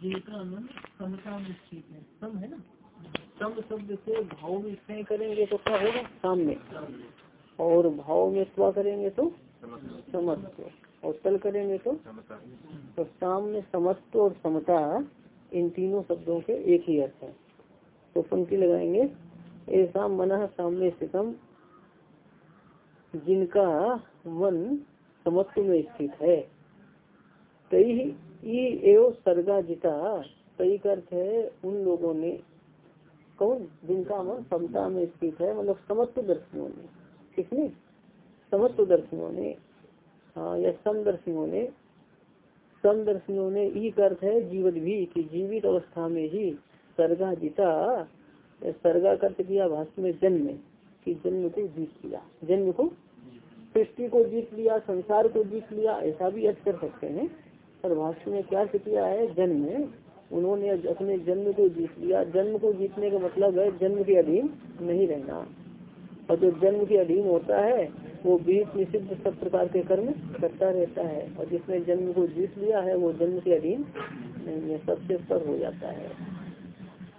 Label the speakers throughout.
Speaker 1: है सम है शब्द से भाव में स्नेह करेंगे तो क्या होगा सामने और भाव में स्वा करेंगे तो समत्व और तल करेंगे तो तो सामने समत्व और समता इन तीनों शब्दों के एक ही अर्थ है तो पंक्ति लगाएँगे ऐसा मन सामने स्थितम जिनका मन समत्व में स्थित है कई एवं सर्गा जिता कई अर्थ है उन लोगों ने। कौन? जिनका मन समता में स्थित है मतलब समत्व दर्शनों ने। किसने? समत्व दर्शनों ने। हाँ या समदर्शियों ने। समदर्शियों ने ई अर्थ है जीवित भी, कि जीवित अवस्था में ही सर्गा जीता। सर्गा कर्त किया भाष्य में जन्म, कि जन्म को जीत लिया। जन्म को? सृष्टि को जीत लिया, संसार को जीत लिया, ऐसा भी अर्थ कर सकते हैं। पर भाष्य में क्या किया है? जन्म उन्होंने अपने जन्म को जीत लिया। जन्म को जीतने का मतलब है जन्म के अधीन नहीं रहना। और जो जन्म के अधीन होता है, वो बीच निषिद्ध सब प्रकार के कर्म करता रहता है। और जिसने जन्म को जीत लिया है, वो जन्म के अधीन नहीं है। सबसे पर हो जाता है।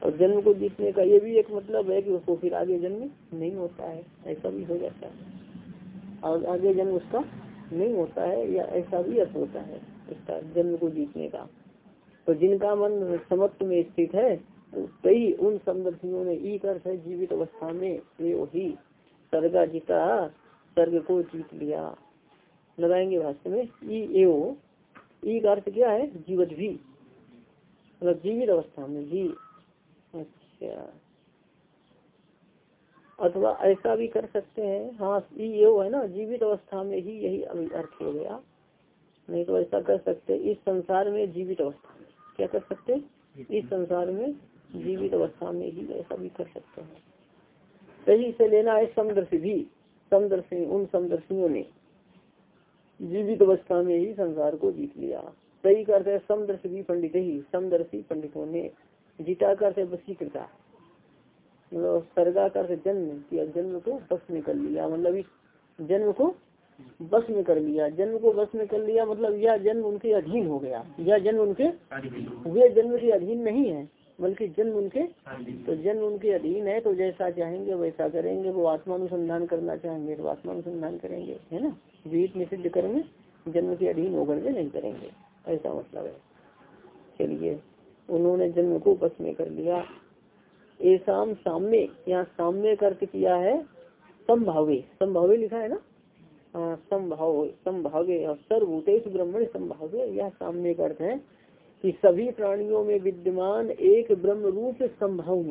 Speaker 1: और जन्म को जीतने का ये भी एक मतलब है कि उसको फिर आगे जन्म नहीं होता है। ऐसा भी हो जाता है। और आगे जन्म उसका नहीं होता है या ऐसा भी अर्थ होता है इसका जन्म को जीतने का। तो जिनका मन समत्व में स्थित है कई उन संदर्शियों ने ई अर्थ है जीवित अवस्था में ये वही सर्गा जीता, सर्ग को जीत लिया। लगाएँगे भाष्य में, ई ई का अर्थ क्या है? जीवित भी। मतलब जीवित अवस्था में भी। अच्छा। अथवा ऐसा भी कर सकते हैं। हाँ ये है ना, जीवित अवस्था में ही यही अर्थ हो गया। नहीं तो ऐसा कर सकते, इस संसार में जीवित अवस्था में। क्या कर सकते? इस संसार में जीवित अवस्था में ही ऐसा भी कर सकते हैं। सही से लेना है समदर्शी भी, समदर्शी, उन समदर्शियों ने जीवित अवस्था में ही संसार को जीत लिया। सही करते समदर्शी भी पंडित ही, समदर्शी पंडितों ने। जीता करते वसीकृता मतलब सर्गा कर जन्म किया, जन्म को बस में कर लिया मतलब इस जन्म को बस में कर लिया, जन्म को बस में कर लिया मतलब यह जन्म उनके अधीन हो गया, यह जन्म उनके वे जन्म के अधीन नहीं है, बल्कि जन्म उनके तो जन्म उनके अधीन है तो जैसा चाहेंगे वैसा करेंगे, वो आत्मानुसंधान करना चाहेंगे तो आत्मानुसंधान करेंगे, है ना? जीत निषिद्ध कर्म जन्म के अधीन होकर के नहीं करेंगे, ऐसा मतलब है। चलिए, उन्होंने जन्म को बस में कर लिया ऐसा सामने यहाँ साम्य कर्त किया है, संभावे। संभावे लिखा है ना? संभाव, संभावे और सर्वभूतेश ब्रह्मण संभावे यह सामने का अर्थ है कि सभी प्राणियों में विद्यमान एक ब्रह्म रूप संभाव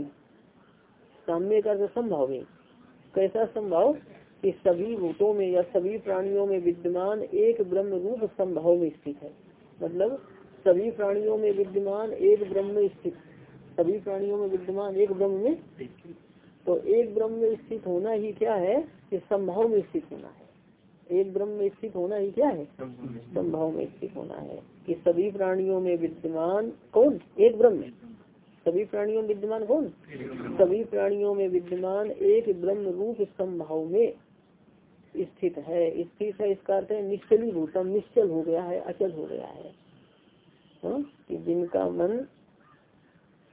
Speaker 1: का अर्थ संभावे। कैसा संभव? कि सभी भूतों में या सभी प्राणियों में विद्यमान एक ब्रह्म रूप संभाव में स्थित है। मतलब सभी प्राणियों में विद्यमान एक ब्रह्म स्थित। सभी प्राणियों में विद्यमान एक ब्रह्म में तो एक ब्रह्म में स्थित होना ही क्या है? कि संभाव में स्थित होना है। एक ब्रह्म में स्थित होना ही क्या है? संभाव में स्थित होना है कि सभी प्राणियों में विद्यमान कौन? एक ब्रह्म में। सभी प्राणियों में विद्यमान कौन? सभी प्राणियों में विद्यमान एक ब्रह्म रूप संभाव में स्थित है। स्थित है इसका अर्थ है निश्चली भूतम निश्चल हो गया है, अचल हो गया है। हाँ? कि जिनका मन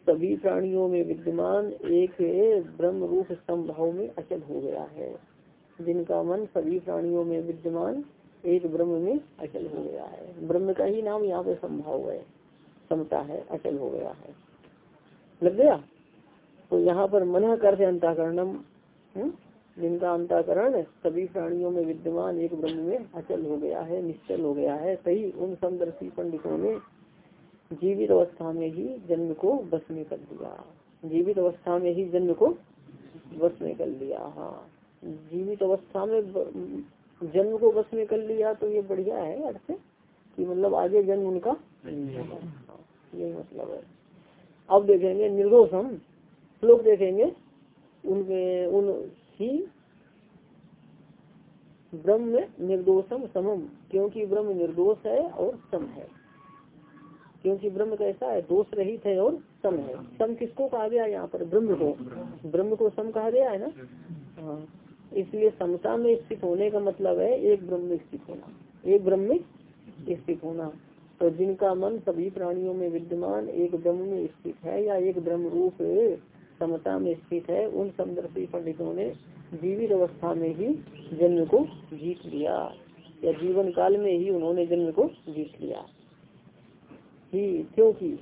Speaker 1: सभी प्राणियों में विद्यमान एक ब्रह्म रूप संभाव में अचल हो गया है। जिनका मन सभी प्राणियों में विद्यमान एक ब्रह्म में अचल हो गया है। ब्रह्म का ही नाम यहाँ पे संभाव है, समता है, अचल हो गया है। लग गया? तो यहाँ पर मन कर अंताकरणम हम्म? जिनका अंताकरण सभी प्राणियों में विद्यमान एक ब्रह्म में अचल हो गया है, निश्चल हो गया है, सही उन समदर्शी पंडितों ने जीवित अवस्था में ही जन्म को बस में कर दिया। जीवित अवस्था में ही जन्म को बस में कर लिया हाँ। जीवित अवस्था में जन्म को बस में कर लिया तो ये बढ़िया है अर्थ कि मतलब आगे जन्म उनका हाँ, यही मतलब है। अब देखेंगे निर्दोषम लोग देखेंगे। उनके उन ही ब्रह्म निर्दोषम समम क्योंकि ब्रह्म निर्दोष है और सम है। क्योंकि ब्रह्म कैसा है, दोष रहित है और सम है। सम किसको कहा गया यहाँ पर? ब्रह्म को। ब्रह्म को सम कहा गया है ना? हाँ। इसलिए समता में स्थित होने का मतलब है एक ब्रह्म में स्थित होना। एक ब्रह्म में स्थित होना। तो जिनका मन सभी प्राणियों में विद्यमान, एक ब्रह्म में स्थित है या एक ब्रह्म रूप समता में स्थित है, उन समदर्शी पंडितों ने जीवित अवस्था में ही जन्म को जीत लिया। या जीवन काल में ही उन्होंने जन्म को जीत लिया। ही क्योंकि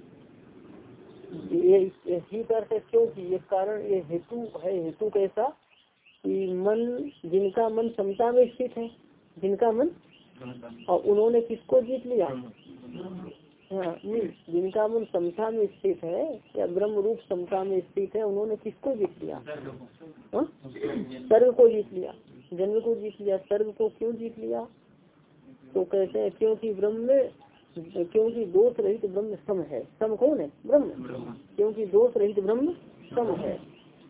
Speaker 1: ये ही करते क्योंकि ये कारण ये हेतु है हेतु कैसा कि मन जिनका मन समता में स्थित है जिनका मन और उन्होंने किसको जीत लिया? हाँ जिनका मन समता में स्थित है या ब्रह्म रूप समता में स्थित है उन्होंने किसको जीत लिया? हाँ? सर्व को जीत लिया। जन्म को जीत लिया। सर्व को क्यों जीत लिया? तो कहते हैं क्योंकि ब्रह्म में क्योंकि दोष रहित ब्रह्म सम है। सम कौन है? ब्रह्म। क्योंकि दोष रहित ब्रह्म सम है।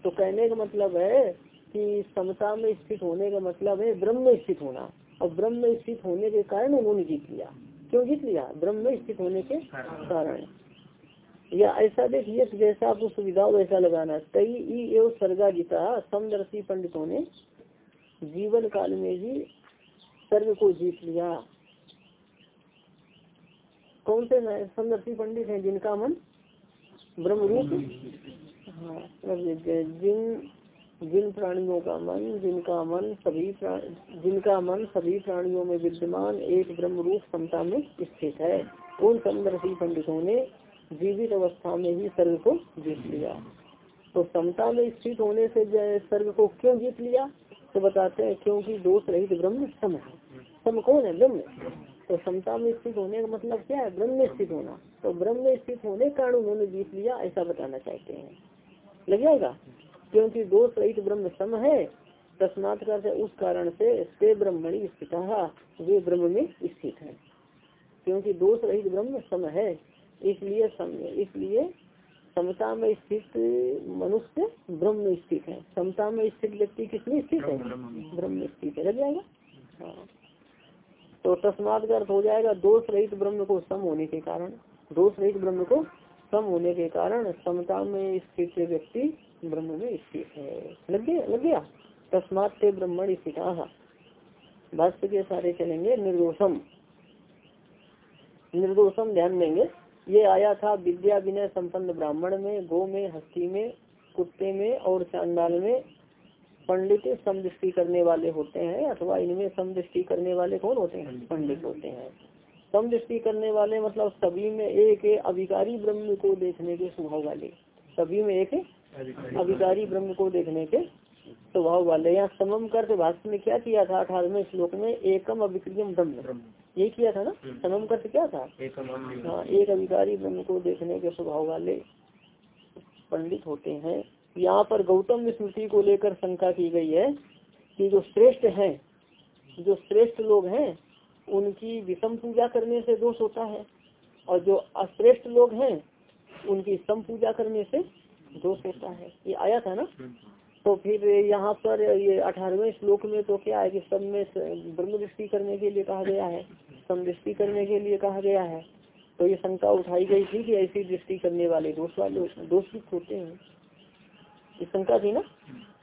Speaker 1: तो कहने का मतलब है कि समता में स्थित होने का मतलब है ब्रह्म में स्थित होना। और ब्रह्म में स्थित होने के कारण उन्होंने जीत लिया। क्यों जीत लिया? ब्रह्म में स्थित होने के कारण। या ऐसा देखिए जैसा आपको सुविधा वैसा लगाना। कई ई एवं सर्गा जीता समदर्शी पंडितों ने जीवन काल में ही सर्ग को जीत लिया। कौन से समदर्शी पंडित हैं जिनका मन ब्रह्म रूप हाँ जिन जिन प्राणियों का मन, जिनका मन सभी जिनका मन सभी प्राणियों में विद्यमान, एक ब्रह्म रूप समता में स्थित है। उन समदर्शी पंडितों ने जीवित अवस्था में ही सर्ग को जीत लिया। तो समता में स्थित होने से सर्ग को क्यों जीत लिया? तो बताते हैं, क्योंकि दोष रहित ब्रह्म सम है। सम कौन है? ब्रह्म। तो समता में स्थित होने का मतलब क्या है? ब्रह्म में स्थित होना। तो ब्रह्म में स्थित होने के कारण उन्होंने जीत लिया ऐसा बताना चाहते हैं। लग जाएगा? क्योंकि दोष रहित ब्रह्म सम है। तस्मात कर उस कारण से से ब्रह्मणी स्थित वे ब्रह्म में स्थित है। क्योंकि दोष रहित ब्रह्म सम है इसलिए सम इसलिए समता में स्थित मनुष्य ब्रह्म में स्थित है। समता में स्थित व्यक्ति किसमें स्थित है? ब्रह्म में स्थित है। लग जाएगा? हाँ। तो तस्माद का अर्थ हो जाएगा, दोष रहित ब्रह्म को सम होने के कारण, दोष रहित ब्रह्म को सम होने के कारण समता में स्थित व्यक्ति ब्रह्म में स्थित है। लग गया? लग गया? तस्मात से ब्रह्मण स्थित। भाष्य के सारे चलेंगे, निर्दोषम। निर्दोषम ध्यान देंगे। ये आया था विद्या विनय संपन्न ब्राह्मण में, गो में, हस्ती में, कुत्ते में और चांडाल में पंडित समदृष्टि करने वाले होते हैं अथवा इनमें समदृष्टि करने वाले कौन होते हैं? पंडित। होते हैं। समदृष्टि करने वाले मतलब सभी में एक अभिकारी ब्रह्म को देखने के स्वभाव वाले। सभी में एक अभिकारी ब्रह्म को देखने के स्वभाव वाले। यहाँ समम कर भाष्य में क्या किया था? अठारहवें श्लोक में एकम अभिक्रियम ब्रह्म। ये किया था ना? हम्म। समम कर क्या था? हाँ एक अभिकारी ब्रह्म को देखने के स्वभाव वाले पंडित होते हैं। यहाँ पर गौतम स्मृति को लेकर शंका की गई है कि जो श्रेष्ठ हैं, जो श्रेष्ठ लोग हैं, उनकी विषम पूजा करने से दोष होता है और जो अश्रेष्ठ लोग हैं, उनकी सम पूजा करने से दोष होता है। ये आया था ना? तो फिर यहाँ पर ये अठारहवें श्लोक में तो क्या है कि सब में ब्रह्म दृष्टि करने के लिए कहा गया है, समदृष्टि करने के लिए कहा गया है। तो ये शंका उठाई गई थी कि ऐसी दृष्टि करने वाले दोष वाले दोषयुक्त होते हैं। ये शंका थी ना?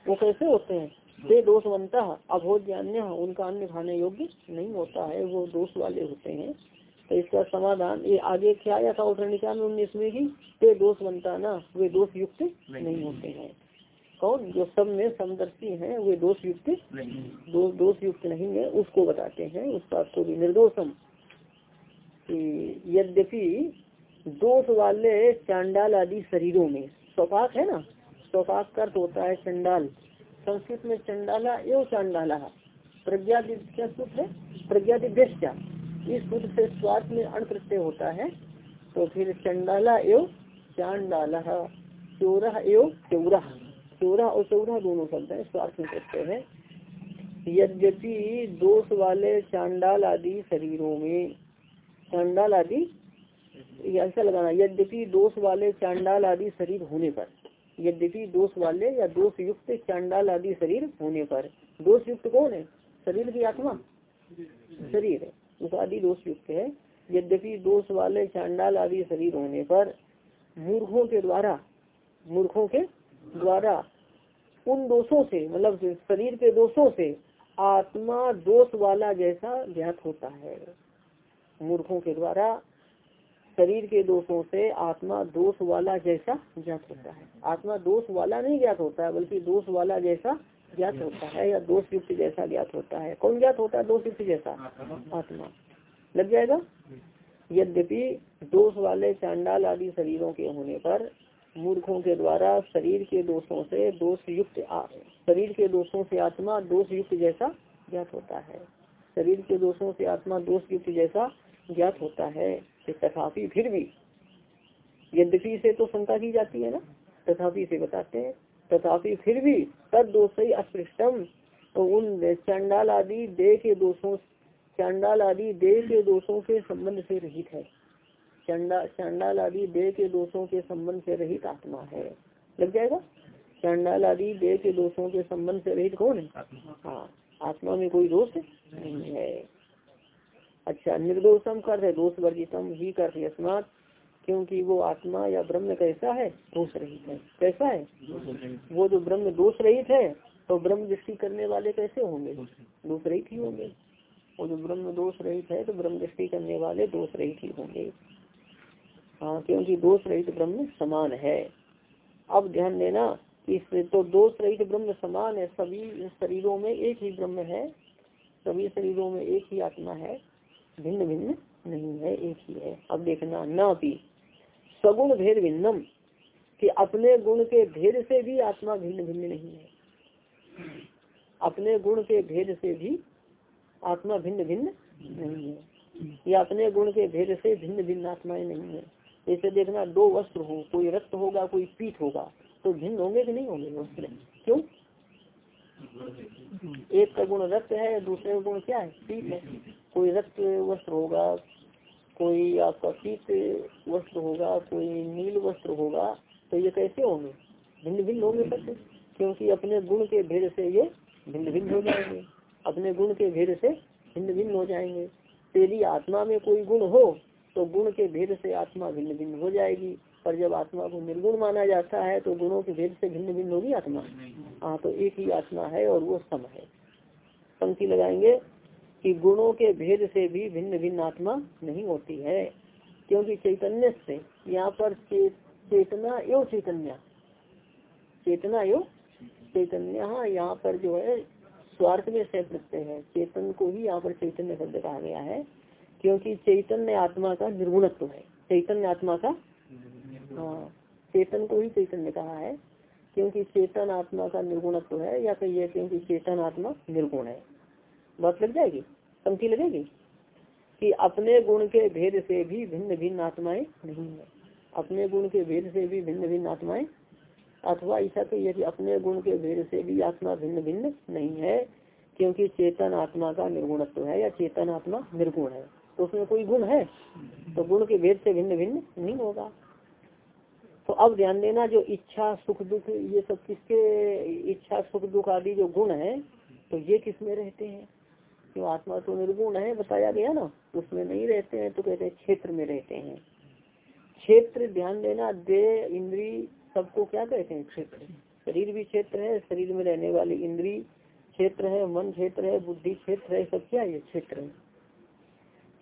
Speaker 1: वो कैसे होते हैं? वे दोषवंता अभोज्य उनका अन्य खाने योग्य नहीं होता है वो दोष वाले होते हैं। तो इसका समाधान ये आगे क्या आया था उत्तरणिका में उन्नीसवें की वे दोष बनता ना वे दोष युक्त नहीं, नहीं होते। हैं। कौन? जो सब में समदर्शी हैं वे दोष युक्त दो, दोष युक्त नहीं है उसको बताते हैं उस बात को भी निर्दोषम। यद्यपि दोष वाले चांडाल आदि शरीरों में स्वपाक है ना? स्वपाक का अर्थ होता है चंडाल। संस्कृत में चंडाला एवं चांडाला। प्रज्ञा क्या सूत्र है प्रज्ञा दिव्या इस सूत्र से स्वार्थ में अण प्रत्यय होता है तो फिर चंडाला एवं चांडाला। चौरा एवं चौरा चौरा और चौरा दोनों शब्द है, स्वार्थ में प्रत्यय है। यद्यपि दोष वाले चांडाल आदि शरीरों में चांडाल आदि ऐसा लगाना, यद्यपि दोष वाले चांडाल आदि शरीर होने पर। यद्यपि दोष वाले या दोष युक्त चांडाल आदि शरीर होने पर दोष युक्त कौन है? शरीर की आत्मा। शरीर है। उपाधि दोष युक्त है। यद्यपि दोष वाले चांडाल आदि शरीर होने पर, मूर्खों के द्वारा, मूर्खों के द्वारा, उन दोषों से मतलब शरीर के दोषों से आत्मा दोष वाला जैसा ज्ञात होता है। मूर्खों के द्वारा शरीर के दोषों से आत्मा दोष वाला जैसा ज्ञात होता है। आत्मा दोष वाला नहीं ज्ञात होता है बल्कि दोष वाला जैसा ज्ञात होता है या दोष युक्त जैसा ज्ञात होता है। कौन ज्ञात होता है? दोष युक्त जैसा। आत्मा। लग जाएगा? यद्यपि दोष वाले चांडाल आदि शरीरों के होने पर मूर्खों के द्वारा शरीर के दोषों से दोष युक्त शरीर के दोषों से आत्मा दोष युक्त जैसा ज्ञात होता है। शरीर के दोषों से आत्मा दोष युक्त जैसा ज्ञात होता है। तथापि फिर भी यद्यपि से तो शंका की जाती है ना तथापि से बताते हैं तथापि फिर भी तद दोष ही अस्पृष्टम। तो उन चंडाल आदि देह के दोषों चंडाल आदि देह के दोषों के संबंध से रहित है। चंडा चंडाल आदि देह के दोषों के संबंध से रहित आत्मा है। लग जाएगा? चंडाल आदि देह के दोषों के संबंध से रहित कौन है? हाँ आत्मा में कोई दोष नहीं है। अच्छा निर्दोषम कर है दोष वर्जितम ही कर अस्मात क्योंकि वो आत्मा या ब्रह्म कैसा है? दोष रहित है। कैसा है? वो जो ब्रह्म दोष रहित है तो ब्रह्म दृष्टि करने वाले कैसे होंगे? दोष रहित ही होंगे। वो जो ब्रह्म दोष रहित है तो ब्रह्म दृष्टि करने वाले दोष रहित ही होंगे। हाँ क्योंकि दोष रहित ब्रह्म समान है। अब ध्यान देना इस तो दोष रहित ब्रह्म समान है। सभी शरीरों में एक ही ब्रह्म है, सभी शरीरों में एक ही आत्मा है। भिन्न भिन्न नहीं है, एक ही है। अब देखना, न भी। सगुण भेद भिन्नम, कि अपने गुण के भेद से भी आत्मा भिन्न भिन्न नहीं है। अपने गुण के भेद से भी आत्मा भिन्न भिन्न नहीं है। या अपने गुण के भेद से भिन्न भिन्न आत्माएँ नहीं है। जैसे देखना, दो वस्त्र हो, कोई रक्त होगा, कोई पीठ होगा तो भिन्न होंगे कि नहीं होंगे वस्त्र? क्यों? एक का गुण रक्त है, दूसरे का गुण क्या है? पीठ है। कोई रक्त वस्त्र होगा, कोई आपका शीत वस्त्र होगा, कोई नील वस्त्र होगा तो ये कैसे होंगे? भिन्न भिन्न होंगे सत्य क्योंकि अपने गुण के भेद से ये भिन्न भिन्न हो जाएँगे। अपने गुण के भेद से भिन्न भिन्न हो जाएँगे। तेरी आत्मा में कोई गुण हो तो गुण के भेद से आत्मा भिन्न भिन्न हो जाएगी। पर जब आत्मा को निर्गुण माना जाता है तो गुणों के भेद से भिन्न भिन्न होगी आत्मा। हाँ तो एक ही आत्मा है और वो सम है। पंक्ति लगाएँगे। कि गुणों के भेद से भी भिन्न भिन्न आत्मा नहीं होती है। क्योंकि चैतन्य से यहाँ पर चेतना एवं चैतन्य। चेतना एवं चैतन्य हाँ यहाँ पर जो है, स्वार्थ में से प्रत्यय है। चेतन को ही यहाँ पर चैतन्य शब्द कहा गया है, क्योंकि चैतन्य आत्मा का निर्गुणत्व है। चैतन्य आत्मा का हाँ चेतन को ही चैतन्य कहा है, क्योंकि चेतन आत्मा का निर्गुणत्व है, या कहिए क्योंकि चेतन आत्मा निर्गुण है। बात लग जाएगी? पंक्ति लगेगी? कि अपने गुण के भेद से भी भिन्न भिन्न आत्माएँ नहीं है। अपने गुण के भेद से भी भिन्न भिन्न आत्माएँ? अथवा ऐसा कहिए कि अपने गुण के भेद से भी आत्मा भिन्न भिन्न नहीं है, क्योंकि चेतन आत्मा का निर्गुणत्व है या चेतन आत्मा निर्गुण है। तो उसमें कोई गुण है? तो गुण के भेद से भिन्न भिन्न नहीं होगा। तो अब ध्यान देना जो इच्छा, सुख, दुख, ये सब किसके, इच्छा, सुख, दुख आदि जो गुण है तो ये किसमें रहते हैं? क्यों आत्मा तो निर्गुण है? बताया गया ना। उसमें नहीं रहते हैं तो कहते हैं क्षेत्र में रहते हैं। क्षेत्र ध्यान देना, दे, इंद्री, सबको क्या कहते हैं? क्षेत्र। शरीर भी क्षेत्र है, शरीर में रहने वाली इंद्री क्षेत्र है, मन क्षेत्र है, बुद्धि क्षेत्र है सब क्या ये क्षेत्र है।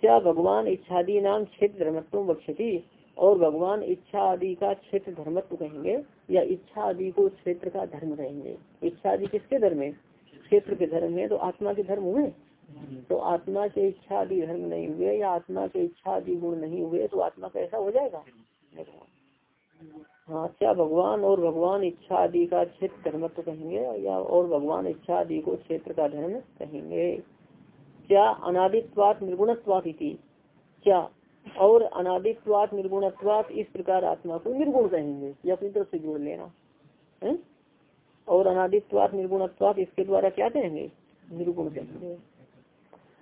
Speaker 1: क्या भगवान इच्छादी नाम क्षेत्र धर्मत्व बक्षती और भगवान इच्छा आदि का क्षेत्र धर्मत्व कहेंगे, या इच्छा आदि को क्षेत्र का धर्म कहेंगे? इच्छा आदि किसके धर्म है? क्षेत्र के धर्म है तो आत्मा के धर्म हुए। तो आत्मा के इच्छा आदि धर्म नहीं हुए या आत्मा के इच्छा आदि गुण नहीं हुए तो आत्मा कैसा हो जाएगा? हाँ क्या भगवान और भगवान इच्छा आदि का क्षेत्र धर्मत्व कहेंगे या और भगवान इच्छा आदि को क्षेत्र का धर्म कहेंगे? क्या अनादित्वात निर्गुणत्वात क्या और अनादित्वात निर्गुणत्वात इस प्रकार आत्मा को निर्गुण कहेंगे? या अपनी तरफ़ से जोड़ लेना? है? और अनादित्वात निर्गुणत्वात इसके द्वारा क्या कहेंगे? निर्गुण कहेंगे।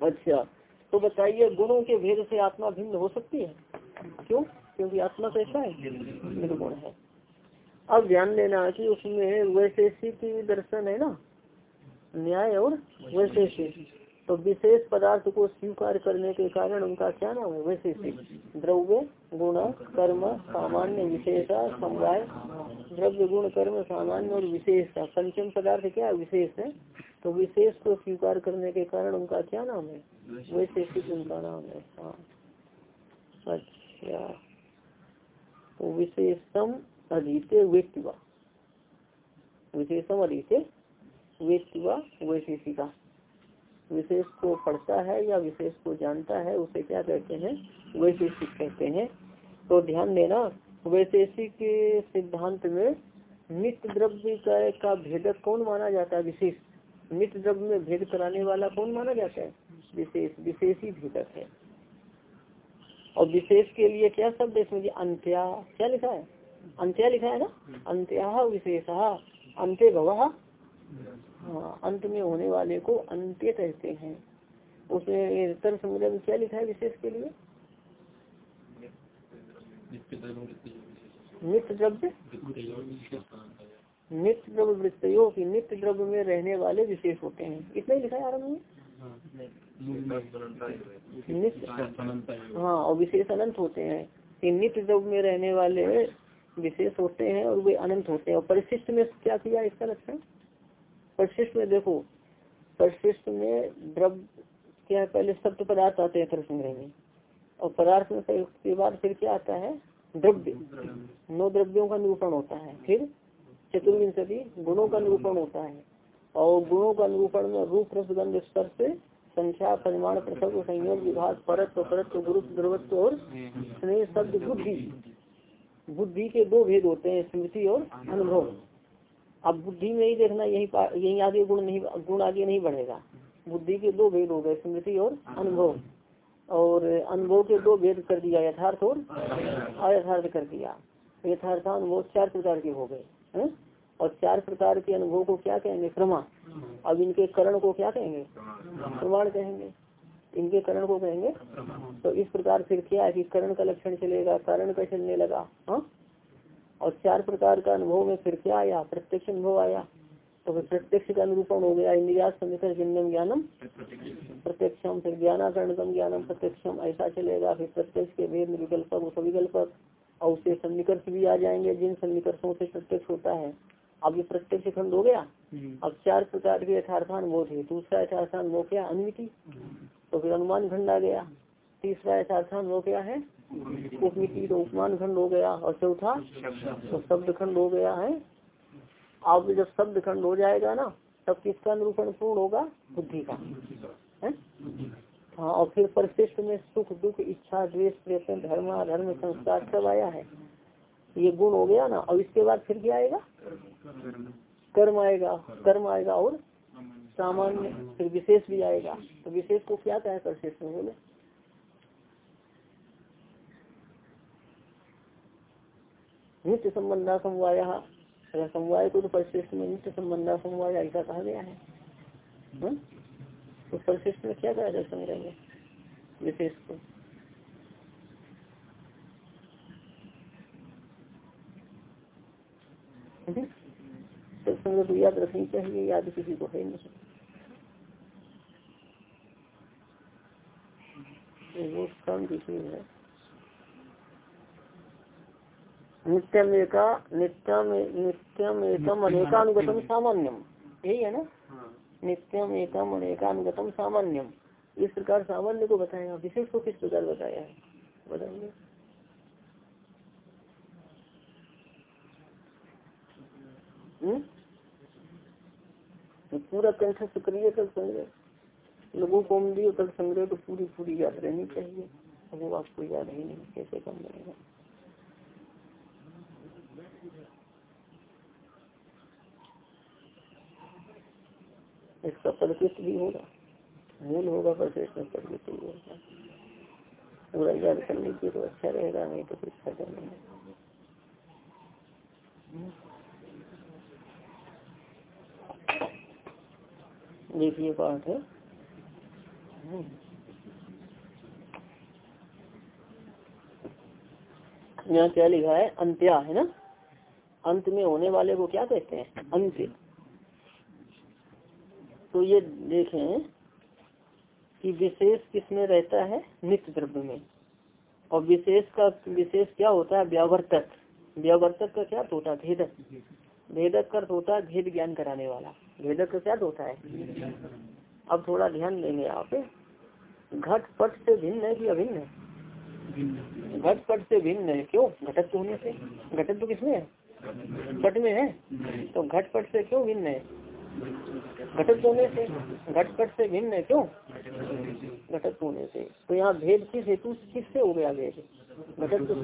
Speaker 1: अच्छा तो बताइए, गुणों के भेद से आत्मा भिन्न हो सकती है? क्यों? क्योंकि आत्मा कैसा है, निर्गुण है। अब ध्यान देना कि उसमें वैशेषिक दर्शन है ना? न्याय और वैशेषिक तो विशेष पदार्थ को स्वीकार करने के कारण उनका क्या नाम है? वैशेषिक द्रव्य, गुण, कर्म, सामान्य विशेष समवाय द्रव्य, गुण, कर्म, सामान्य और विशेष पंचम पदार्थ क्या विशेष है। तो विशेष को स्वीकार करने के कारण उनका क्या नाम है? वैशेषिक उनका नाम है हाँ। अच्छा। विशेषम अधीते व्यक्तिवा विशेषम अधीते व्यक्तिवा वैशेषिका। विशेष को पढ़ता है या विशेष को जानता है उसे क्या कहते हैं? वैशेषिक कहते हैं। तो ध्यान देना वैशेषिक सिद्धांत में नित्य द्रव्य का भेदक कौन माना जाता है विशेष? नित्य द्रव्य में भेद कराने वाला कौन माना जाता है? विशेष विशेषी भेदक है। और विशेष के लिए क्या शब्द है इसमें? अंत्या क्या लिखा है? अंत्या लिखा है ना? अंत्या विशेष अंत्य भवा हाँ अंत में होने वाले को अंत्य कहते हैं। उसमें तर समुद्र में क्या लिखा है विशेष के लिए? नित्य द्रव्य नित्य द्रव्य वृत्तियों की नित्य द्रव्य में रहने वाले विशेष होते हैं। कितना ही लिखा है आरंभ में? नित्य। हाँ और विशेष अनंत होते हैं। कि नित्य द्रव्य में रहने वाले विशेष होते हैं और वे अनंत होते हैं। और परिशिष्ट में क्या किया इसका लक्षण? परिशिष्ट में देखो परिशिष्ट में द्रव्य क्या पहले शब्द पदार्थ आते हैं संग्रह में। और पदार्थ में के बाद फिर क्या आता है? द्रव्य। नौ द्रव्यों का निरूपण होता है। फिर चतुर्विंशति गुणों का निरूपण होता है। और गुणों का निरूपण में रूप रसगंध स्तर से संख्या, परिमाण, पृथक, संयोग, विभाग, परत परत गुरु द्रवत्व और स्नेह, शब्द, बुद्धि। बुद्धि के दो भेद होते हैं, स्मृति और अनुभव। अब बुद्धि में ही देखना, यही यही आगे गुण नहीं, गुण आगे नहीं बढ़ेगा। बुद्धि के दो भेद हो गए, स्मृति और अनुभव। और अनुभव के दो भेद कर दिया, यथार्थ और अयथार्थ कर दिया। यथार्थ अनुभव चार प्रकार के हो गए। और चार प्रकार के अनुभव को क्या कहेंगे? क्रमा। अब इनके करण को क्या कहेंगे? प्रमाण कहेंगे। इनके करण को कहेंगे? तो इस प्रकार फिर क्या है कि करण का लक्षण चलेगा, कारण का चलने लगा हाँ? और चार प्रकार का अनुभव में फिर क्या आया? प्रत्यक्ष अनुभव आया। तो फिर प्रत्यक्ष का अनुरूपण हो गया इंद्रिया जिन्नम ज्ञानम, प्रत्यक्षम फिर ज्ञानाकरणकम ज्ञानम, प्रत्यक्षम ऐसा चलेगा, फिर प्रत्यक्ष के भेद विकल्पक सविकल्पक और उससे सन्निकर्ष भी आ जाएँगे जिन सन्निकर्षों से प्रत्यक्ष होता है। अब ये प्रत्यक्ष खंड हो गया। अब चार प्रकार के यथार्थानुभव थे। दूसरा यथार्थानुभव क्या? अनुमिति तो फिर अनुमान खंड आ गया। तीसरा यथार्थानुभव क्या है? उपमिति। तो उपमान खंड हो गया। और चौथा? तो शब्द खंड हो गया है। अब जब शब्द खंड हो जाएगा ना तब किसका निरूपण पूर्ण होगा? बुद्धि का। है? हाँ और फिर परिशिष्ट में सुख, दुख, इच्छा, द्वेष, प्रेम, धर्म धर्म संस्कार सब आया है। ये गुण हो गया ना, और इसके बाद फिर क्या आएगा? कर्म आएगा कर्म आएगा और सामान्य, फिर विशेष भी आएगा। तो विशेष को क्या कहे परिशिष्ट में बोले? नित्य संबंधा समवाय समवाय को तो परिशिष्ट में नित्य संबंधा समवाय ऐसा कहा गया है। हा? तो परिशिष्ट में क्या कहा संग्रह में विशेष को तो याद रखनी चाहिए याद किसी को है नहीं। वो काम किसी है नित्यम एका नित्यम नित्यम एकम अनेकानुगतम सामान्यम। यही है ना? नित्यम, एकम अनेकानुगतम सामान्यम। इस प्रकार सामान्य को बताया विशेष को किस प्रकार बताया है? बताइए। तो पूरा कंठ सक्रिय कल संग्रह। लोगों को तक संग्रह तो पूरी पूरी याद रहनी चाहिए। वो आपको याद ही नहीं कैसे कम रहेगा इसका परिकृत भी होगा। मूल होगा परिकृत में परिकृत भी होगा। पूरा याद कर लीजिए तो अच्छा रहेगा, नहीं तो कुछ फ़ायदा नहीं है। देखिए पाठ है। यहाँ क्या लिखा है? अंत्या, है ना? अंत में होने वाले को क्या कहते हैं? अंत्य। तो ये देखें कि विशेष किसमें रहता है? नित्य द्रव्य में। और विशेष का, विशेष क्या होता है? व्यावर्तक। व्यावर्तक का क्या होता है? भेदक भेदक का होता है भेद ज्ञान कराने वाला। भेदक का क्या होता है? अब थोड़ा ध्यान देंगे आप घट पट से भिन्न है कि अभिन्न है? घटपट से भिन्न है। क्यों? घटक होने से। घटक तो किसमें है? घट में है। तो घटपट से क्यों भिन्न है? घटक होने से घटपट से भिन्न है क्यों? घटक होने से। तो यहाँ भेद किस हेतु किससे हो गया भेद? घटक तो,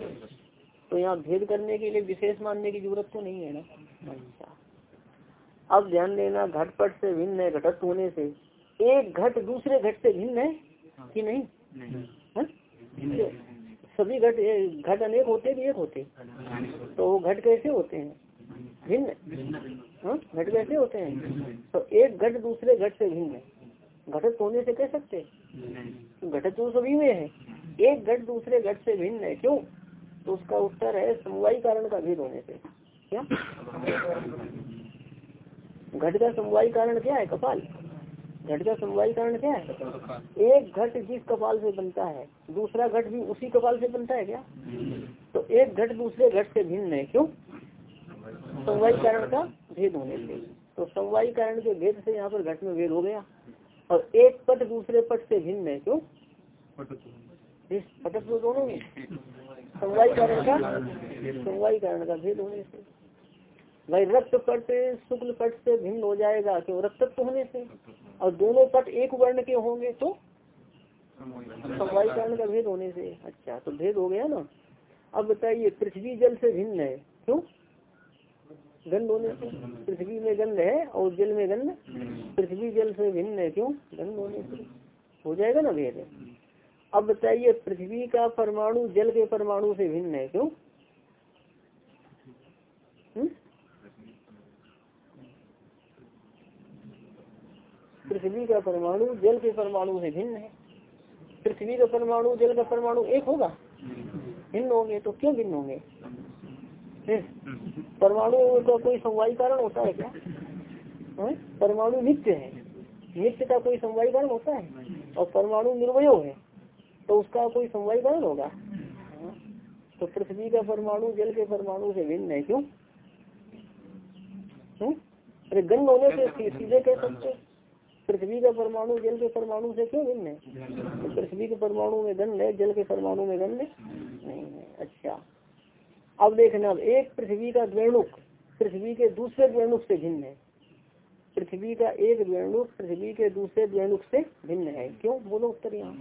Speaker 1: तो यहाँ भेद करने के लिए विशेष मानने की ज़रूरत तो नहीं है ना? अच्छा। अब ध्यान देना घटपट से भिन्न है घटक होने से। एक घट दूसरे घट से भिन्न है कि नहीं, नहीं। सभी घट घट अनेक होते कि एक होते। तो वो घट कैसे होते हैं? भिन्न। हाँ घट कैसे होते हैं। तो एक घट दूसरे घट से भिन्न है। घटक होने से कह सकते घटक तो सभी में है। एक घट दूसरे घट से भिन्न है। क्यों? तो उसका उत्तर है समवाई कारण का भेद होने से। क्या? घट का समवाई कारण क्या है? कपाल। घट का समवाई कारण क्या है? एक घट जिस कपाल से बनता है दूसरा घट भी उसी कपाल से बनता है क्या? तो एक घट दूसरे घट से भिन्न है। क्यों? समवाई कारण का भेद होने से तो समवाई कारण के भेद से यहाँ पर घट में भेद हो गया। और एक पट दूसरे पट से भिन्न है, क्यों? पटक तो दोनों में। समवाई कारण का समवाई कारण का भेद होने से। भाई रक्त पट शुक्ल पट से भिन्न हो जाएगा, क्यों? रक्तत्व होने से। और दोनों पट एक वर्ण के होंगे तो समवाई कारण का भेद होने से। अच्छा तो भेद हो गया ना। अब बताइए, पृथ्वी जल से भिन्न है, क्यों? गंध होने से पृथ्वी में गंध है और जल में गंध, पृथ्वी जल से भिन्न है, क्यों? गंध होने से। हो जाएगा ना भेद? अब बताइए, पृथ्वी का परमाणु जल के परमाणु से भिन्न है, क्यों? हम्म? पृथ्वी का परमाणु जल के परमाणु से भिन्न है। पृथ्वी का परमाणु, जल का परमाणु एक होगा? भिन्न होंगे तो क्यों भिन्न होंगे? परमाणु का कोई समवाई कारण होता है क्या? परमाणु नित्य है। नित्य का कोई समवाई कारण होता है? और परमाणु निर्वय है तो उसका कोई समवाई कारण होगा। तो पृथ्वी का परमाणु, जल के परमाणु से भिन्न है क्यों? अरे गंध होने से सीधे कह सकते पृथ्वी का परमाणु, जल के परमाणु से क्यों भिन्न है? तो पृथ्वी के परमाणु में गंध है, जल के परमाणु में गंध नहीं है अच्छा। अब देखना एक पृथ्वी का द्वेणुक पृथ्वी के दूसरे द्वेणुक से भिन्न है। पृथ्वी का एक द्वेणुक पृथ्वी के दूसरे द्वेणुक से भिन्न है। क्यों? बोलो उत्तर यहाँ।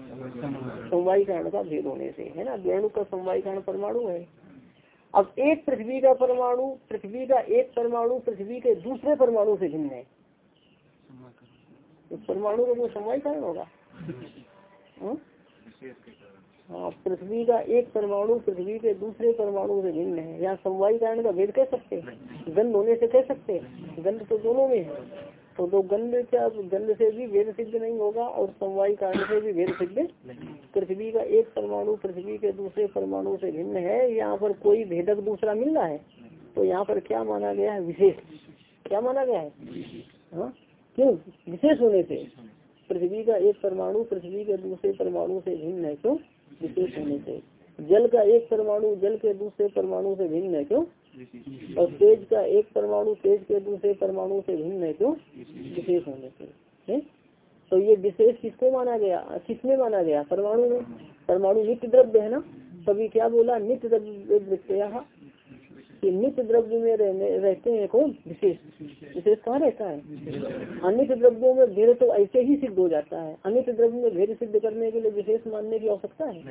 Speaker 1: समवाई कारण का भेद होने से, है ना? द्वेणुक का समवाई कारण परमाणु है। अब एक पृथ्वी का परमाणु, पृथ्वी का एक परमाणु, पृथ्वी के दूसरे परमाणु से भिन्न है। तो परमाणु का जो समवाई कारण होगा हाँ? पृथ्वी का एक परमाणु पृथ्वी के दूसरे परमाणु से भिन्न है। यहाँ समवाई कारण का भेद कह सकते हैं। गंध होने से कह सकते गंध तो दोनों में है। तो दो गंध क्या, गंध से भी वेद सिद्ध नहीं होगा और समवाई कारण से भी वेद सिद्ध पृथ्वी का एक परमाणु पृथ्वी के दूसरे परमाणु से भिन्न है। यहाँ पर कोई भेदक दूसरा मिल रहा है। तो यहाँ पर क्या माना गया है? विशेष। क्या माना गया है? हाँ? क्यों? विशेष होने से। पृथ्वी का एक परमाणु पृथ्वी के दूसरे परमाणु से भिन्न है। क्यों? विशेष होने से। जल का एक परमाणु जल के दूसरे परमाणु से भिन्न है क्यों? और तेज का एक परमाणु तेज के दूसरे परमाणु से भिन्न है क्यों? विशेष होने से। है? तो ये विशेष किसको माना गया? किसमें माना गया? परमाणु में परमाणु नित्य द्रव्य है ना? सभी क्या बोला? नित्य द्रव्य नित्य द्रव्य में रहने, रहते हैं कौन? विशेष। विशेष कहाँ रहता है? अनित द्रव्यों में भेद तो ऐसे ही सिद्ध हो जाता है। अनित द्रव्य में भेद सिद्ध करने के लिए विशेष मानने की आवश्यकता है?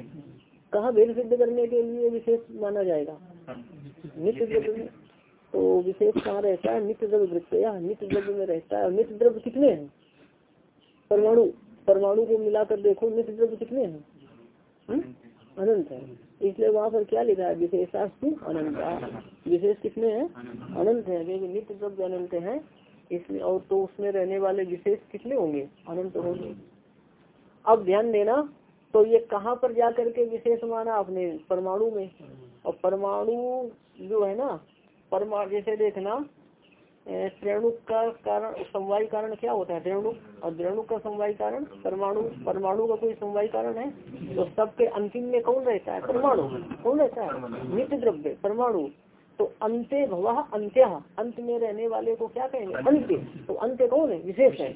Speaker 1: कहाँ भेद सिद्ध करने के लिए विशेष माना जाएगा? नित्य द्रव्य में। तो विशेष कहाँ रहता है? नित्य द्रव्य वृत्तया नित्य द्रव्य में रहता है। और नित्य द्रव्य कितने हैं? परमाणु परमाणु को मिलाकर देखो, नित्य द्रव्य कितने हैं? हम्म? अनंत है। इसलिए वहाँ पर क्या लिखा है? विशेषास्तु अनंत। विशेष कितने हैं? अनंत है क्योंकि नित्य द्रव्य अनंत है। इसलिए और तो उसमें रहने वाले विशेष कितने होंगे? अनंत होंगे। अब ध्यान देना तो ये कहाँ पर जा करके विशेष माना आपने? परमाणु में। और परमाणु जो है ना परमाणु जैसे देखना त्रेणुक का कारण, समवाय कारण क्या होता है? त्रेणुक और द्रेणुक का समवाय कारण? परमाणु परमाणु का कोई समवाय कारण है? तो सबके अंतिम में कौन रहता है? परमाणु। कौन रहता है? नित्य द्रव्य, परमाणु। तो अंत्य भवा अंत्य। अंत में रहने वाले को क्या कहेंगे? अंत्य। तो अंत्य कौन है? विशेष है।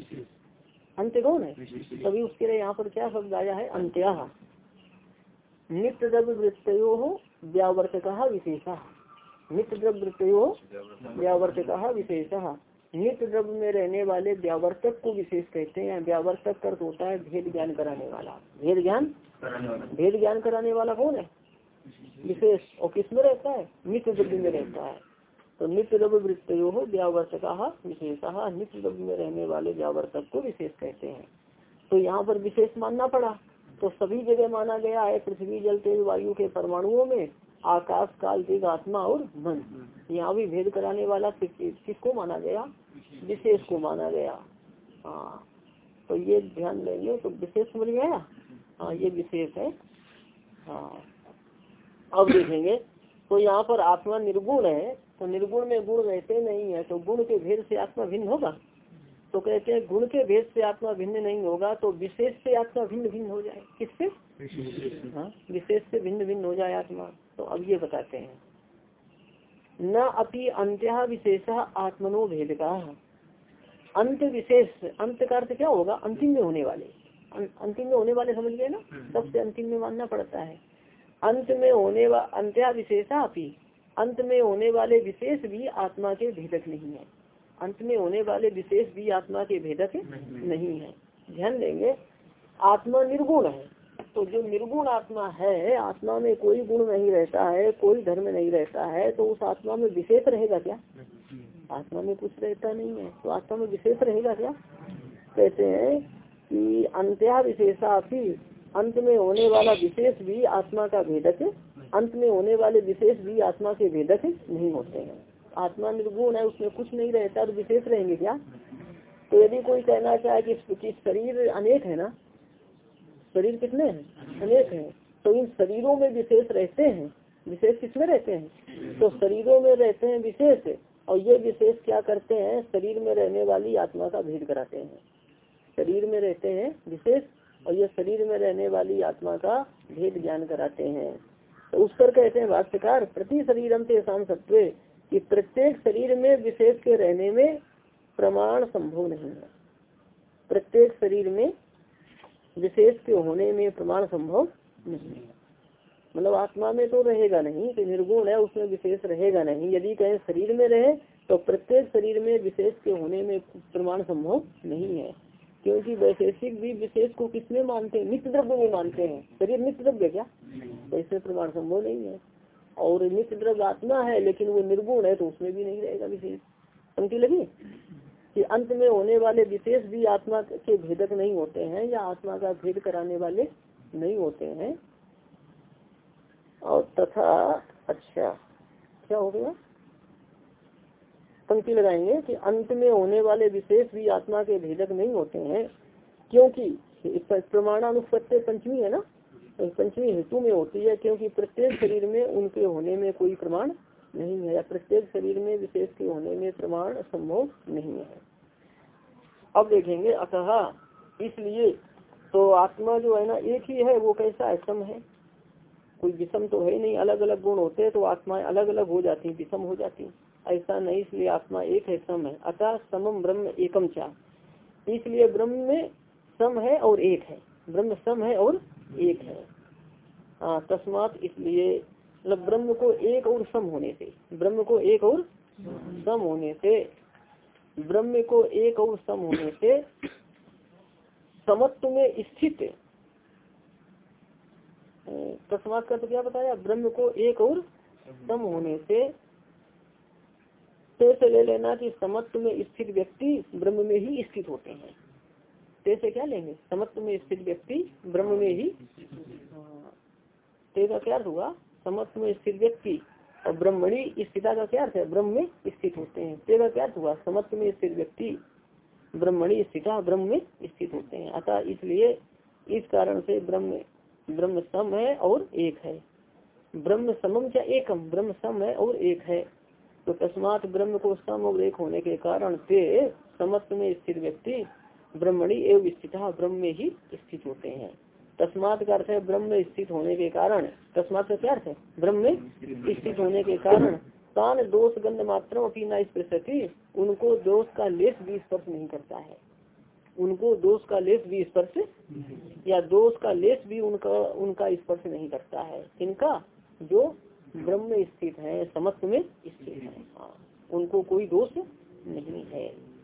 Speaker 1: अंत्य कौन है? तभी उसके लिए यहाँ पर क्या शब्द आया है? अंत्या। नित्य द्रव्य वृत्तो व्यावर्तक विशेष। नित्य द्रव्य वृत्तो व्यावर्तक विशेष। नित्य द्रव्य में रहने वाले व्यावर्तक को विशेष कहते हैं। व्यावर्तक अर्थ होता है भेद ज्ञान कराने वाला। भेद ज्ञान? भेद ज्ञान कराने वाला कौन है? विशेष। और किसमें रहता है? नित्य द्रव्य में रहता है। तो नित्य द्रव्य वृत्त हो व्यावर्तक विशेष। नित्य द्रव्य में रहने वाले व्यावर्तक को विशेष कहते हैं। तो यहाँ पर विशेष मानना पड़ा। तो सभी जगह माना गया है पृथ्वी जल तेज वायु के परमाणुओं में। आकाश काल दिग आत्मा और मन। यहाँ भी भेद कराने वाला किसको माना गया? विशेष को माना गया। हाँ। तो ये ध्यान देंगे तो विशेष समझ गया हाँ ये विशेष है। हाँ। अब देखेंगे। तो यहाँ पर आत्मा निर्गुण है। तो निर्गुण में गुण रहते नहीं है तो गुण के भेद से आत्मा भिन्न होगा? तो कहते हैं गुण के भेद से आत्मा भिन्न नहीं होगा तो विशेष से आत्मा भिन्न भिन्न हो जाए। किससे? हाँ विशेष से भिन्न भिन्न हो जाए आत्मा। तो अब ये बताते हैं। न अपि अंत्य विशेष आत्मनो भेद का अंत विशेष अंत का अर्थ क्या होगा? अंतिम में होने वाले। अं, अंतिम में होने वाले समझ गए ना सबसे अंतिम में मानना पड़ता है। अंत में होने वा अंत्या विशेषा अपी। अंत में होने वाले विशेष भी आत्मा के भेदक नहीं है। अंत में होने वाले विशेष भी आत्मा के भेदक नहीं है। ध्यान देंगे आत्मा निर्गुण है। तो जो निर्गुण आत्मा है आत्मा में कोई गुण नहीं रहता है कोई धर्म नहीं रहता है तो उस आत्मा में विशेष रहेगा क्या? आत्मा में कुछ रहता नहीं है। तो आत्मा में विशेष रहेगा क्या? कहते हैं कि अंत्या विशेषा भी अंत में होने वाला विशेष भी आत्मा का भेदक अंत में होने वाले विशेष भी आत्मा के भेदक नहीं होते हैं। आत्मा निर्गुण है, उसमें कुछ नहीं रहता तो विशेष रहेंगे क्या? तो यदि कोई कहना चाहे कि शरीर अनेक है ना? शरीर कितने हैं? अनेक हैं। तो इन शरीरों में विशेष रहते हैं। विशेष किसमें रहते हैं? तो शरीरों में रहते हैं विशेष। और ये विशेष क्या करते हैं? शरीर में रहने वाली आत्मा का भेद कराते हैं। शरीर में रहते हैं विशेष, और ये शरीर में रहने वाली आत्मा का भेद ज्ञान कराते हैं। तो उस पर कहते हैं भाष्यकार, प्रति शरीरम से शाम सत्व कि प्रत्येक शरीर में विशेष के रहने में प्रमाण संभव नहीं है। प्रत्येक शरीर में विशेष के होने में प्रमाण संभव नहीं है। मतलब आत्मा में तो रहेगा नहीं कि निर्गुण है उसमें विशेष रहेगा नहीं। यदि कहें शरीर में रहे तो प्रत्येक शरीर में विशेष के होने में प्रमाण संभव नहीं है। क्योंकि वैशेषिक भी विशेष को किसमें मानते हैं? नित्य द्रव्य में मानते हैं। शरीर नित्य द्रव्य क्या? तो इसमें प्रमाण संभव नहीं है। और नित्य द्रव्य आत्मा है, लेकिन वो निर्गुण है तो उसमें भी नहीं रहेगा विशेष। पंक्ति लगी? कि अंत में होने वाले विशेष भी आत्मा के भेदक नहीं होते हैं, या आत्मा का भेद कराने वाले नहीं होते हैं। और तथा अच्छा क्या हो गया? पंक्ति लगाएँगे कि अंत में होने वाले विशेष भी आत्मा के भेदक नहीं होते हैं, क्योंकि प्रमाणानुपत्य पंचमी है ना? पंचमी हेतु में होती है, क्योंकि प्रत्येक शरीर में उनके होने में कोई प्रमाण नहीं है, या प्रत्येक शरीर में विशेष के होने में प्रमाण संभव नहीं है। अब देखेंगे, अतः इसलिए तो आत्मा जो है ना, एक ही है, वो कैसा है सम है? कोई विषम तो है नहीं अलग अलग गुण होते हैं तो आत्माएँ अलग अलग हो जाती, विषम हो जाती। ऐसा नहीं, इसलिए आत्मा एक है, सम है। अतः समम ब्रह्म एकम चा। इसलिए ब्रह्म में सम है और एक है। ब्रह्म सम है और एक है। हाँ तस्मात इसलिए मतलब ब्रह्म को एक और सम होने से, ब्रह्म को एक और सम होने से, ब्रह्म को एक और सम होने से, समत्व में स्थित तस्मात का तो क्या बताया? ब्रह्म को एक और सम होने से, ते से ले लेना कि समत्व में स्थित व्यक्ति ब्रह्म में ही स्थित होते हैं। ते से क्या लेंगे? समत्व में स्थित व्यक्ति ब्रह्म में ही, ते का क्या हुआ? समत्व में स्थित व्यक्ति और ब्रह्मणी स्थिता का क्या है? ब्रह्म में स्थित होते हैं। ते का क्या हुआ? समत्व में स्थित व्यक्ति ब्रह्मणी स्थिता ब्रह्म में स्थित होते हैं। अतः इसलिए इस कारण से ब्रह्म ब्रह्म सम है और एक है। ब्रह्म समम क्या एकम, ब्रह्म सम है और एक है। तो तस्मात ब्रह्म को सम और एक होने के कारण से समत्व में स्थित व्यक्ति ब्रह्मणी एवं स्थित, ब्रह्म में ही स्थित होते हैं। तस्मात का अर्थ है ब्रह्म में स्थित होने के कारण। तस्मात का क्या अर्थ है? ब्रह्म में स्थित होने के कारण। तान, दोष, गंध मात्र अपनी न स्पृशति, उनको दोष का लेस भी स्पर्श नहीं करता है। उनको दोष का लेस भी स्पर्श या दोष का लेस भी उनका उनका स्पर्श नहीं करता है। इनका जो ब्रह्म स्थित है, समस्त में स्थित है। हाँ उनको कोई दोष नहीं है।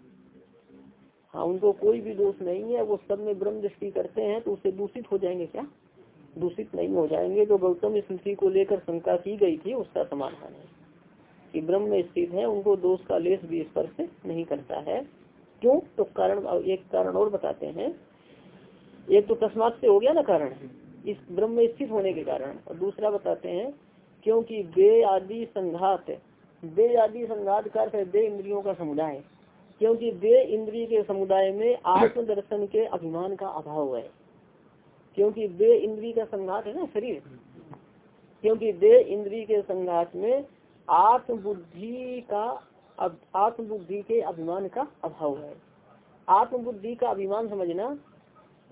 Speaker 1: हाँ उनको कोई भी दोष नहीं है, वो सब में ब्रह्म दृष्टि करते हैं तो उससे दूषित हो जाएँगे क्या? दूषित नहीं हो जाएँगे, जो गौतम स्मृति को लेकर शंका की गई थी, उसका समाधान है। कि ब्रह्म में स्थित है, उनको दोष का लेस भी स्पर्श नहीं करता है। क्यों? तो कारण, एक कारण और बताते हैं। एक तो तस्मात से हो गया ना कारण, इस ब्रह्म में स्थित होने के कारण। और दूसरा बताते हैं, क्योंकि वे आदि संघात, वे आदि संघात का अर्थ है इंद्रियों का समुदाय। क्योंकि वे इंद्रिय के समुदाय में आत्मदर्शन के अभिमान का अभाव है। क्योंकि वे इंद्रिय का संघात है ना, शरीर। क्योंकि वे इंद्रिय के संघात में आत्मबुद्धि का आत्मबुद्धि के अभिमान का अभाव है। आत्मबुद्धि का अभिमान समझना,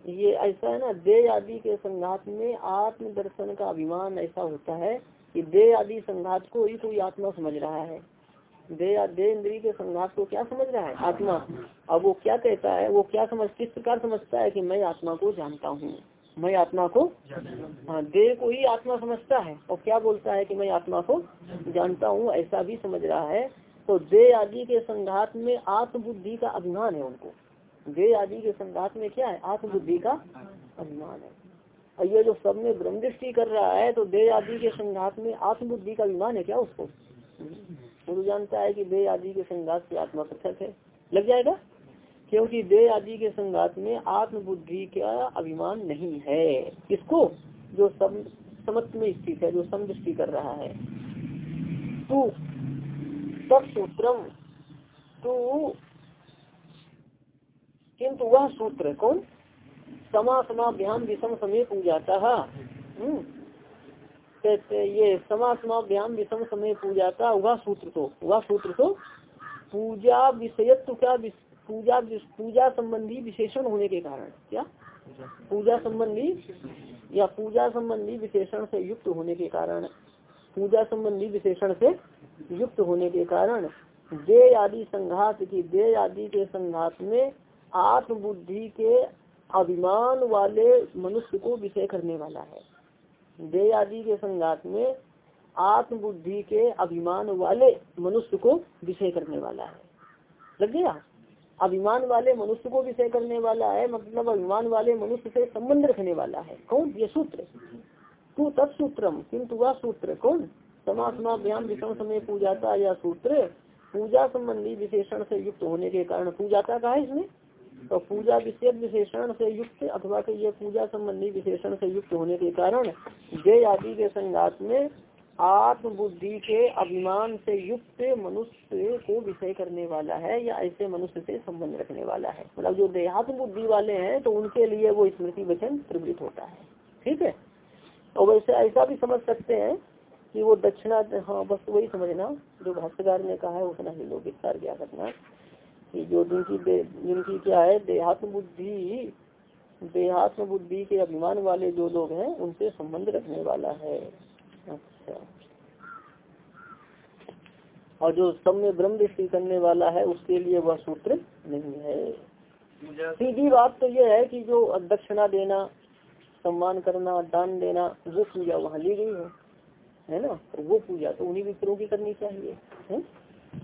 Speaker 1: ये ऐसा है ना दे आदि के संघात में आत्मदर्शन का अभिमान ऐसा होता है कि दे आदि संघात को ही कोई आत्मा समझ रहा है। दे दे इंद्री के संघात को क्या समझ रहा है? आत्मा। अब वो क्या कहता है? वो क्या समझ किस प्रकार समझता है कि मैं आत्मा को जानता हूँ? मैं आत्मा को हाँ देह को ही आत्मा समझता है। और क्या बोलता है कि मैं आत्मा को जानता हूँ? ऐसा भी समझ रहा है। तो देह आदि के संघात में आत्मबुद्धि का अभिमान है उनको। देह आदि के संघात में क्या है? आत्मबुद्धि का अभिमान है। और ये जो सब में ब्रह्म दृष्टि कर रहा है तो देह आदि के संघात में आत्मबुद्धि का अभिमान है क्या उसको? तो जानता है कि देह आदि के संघात से आत्मा पृथक है। लग जाएगा? क्योंकि देह आदि के संघात में आत्मबुद्धि का अभिमान नहीं है। इसको जो सम समत्व में स्थित है, जो समदृष्टि कर रहा है। तू तत्सूत्रम। तो किंतु वह सूत्र कौन? समा समाभ्याम विषम समय पूजाता। कहते ये समा समाभ्याम विषम समय पूजा का वह सूत्र तो वह सूत्र तो पूजा विषयत्व क्या पूजा पूजा संबंधी विशेषण होने के कारण, क्या? पूजा संबंधी या पूजा संबंधी विशेषण से युक्त होने के कारण, पूजा संबंधी विशेषण से युक्त होने के कारण दे आदि संघात की दे आदि के संघात में आत्मबुद्धि के अभिमान वाले मनुष्य को विषय करने वाला है। दे आदि के संघात में आत्मबुद्धि के अभिमान वाले मनुष्य को विषय करने वाला है। लग गया? अभिमान वाले मनुष्य को विषय करने वाला है मतलब अभिमान वाले मनुष्य से संबंध रखने वाला है। कौन? ये सूत्र। तू तत्सूत्रम, किंतु वह सूत्र कौन? समासमाभ्याम विषम समय पूजाता या सूत्र? पूजा संबंधी विशेषण से युक्त होने के कारण पूजाता का है इसमें? तो पूजा विशेष विशेषण से युक्त अथवा के ये पूजा संबंधी विशेषण से युक्त होने के कारण जय आदि के संघात में आत्मबुद्धि के अभिमान से युक्त मनुष्य को विषय करने वाला है या ऐसे मनुष्य से संबंध रखने वाला है। मतलब जो देहात्म बुद्धि वाले हैं तो उनके लिए वो स्मृति वचन प्रवृत्त होता है। ठीक है? और वैसे ऐसा भी समझ सकते हैं कि वो दक्षिणा हाँ बस वही समझना जो भाष्यकार ने कहा है, उतना ही लोग विस्तार क्या करना। कि जो जिनकी जिनकी क्या है? देहात्म बुद्धि देहात्म बुद्धि के अभिमान वाले जो लोग हैं उनसे संबंध रखने वाला है। अच्छा। और जो सब में ब्रह्म दृष्टि करने वाला है उसके लिए वह सूत्र नहीं है। सीधी बात तो यह है कि जो दक्षिणा देना सम्मान करना दान देना वो पूजा वहाँ ली गई है है ना? वो पूजा तो उन्हीं विप्रों की करनी चाहिए है?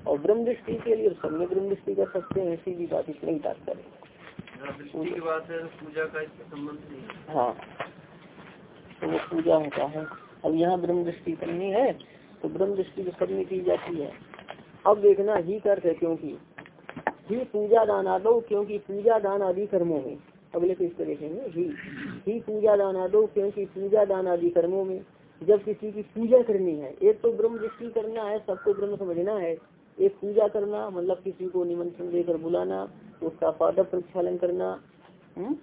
Speaker 1: और ब्रह्म दृष्टि के लिए में ब्रह्म दृष्टि कर सकते हैं ऐसी भी बात इतना ही तात्पर्य
Speaker 2: पूजा का संबंध
Speaker 1: हाँ। तो वो पूजा होता है। अब यहाँ ब्रह्म दृष्टि करनी है तो ब्रह्म दृष्टि तो सब की जाती है। अब देखना ही कर क्योंकि ही पूजा दान आदो क्योंकि पूजा दान आदि कर्मों में। अगले तो इसको देखेंगे ही ही पूजा दान आदो क्योंकि पूजा दान आदि कर्मों में जब किसी की पूजा करनी है एक तो ब्रह्म दृष्टि करना है सबको ब्रह्म समझना है। एक पूजा करना मतलब किसी को निमंत्रण देकर बुलाना, उसका पादप प्रक्षालन करना हम्म?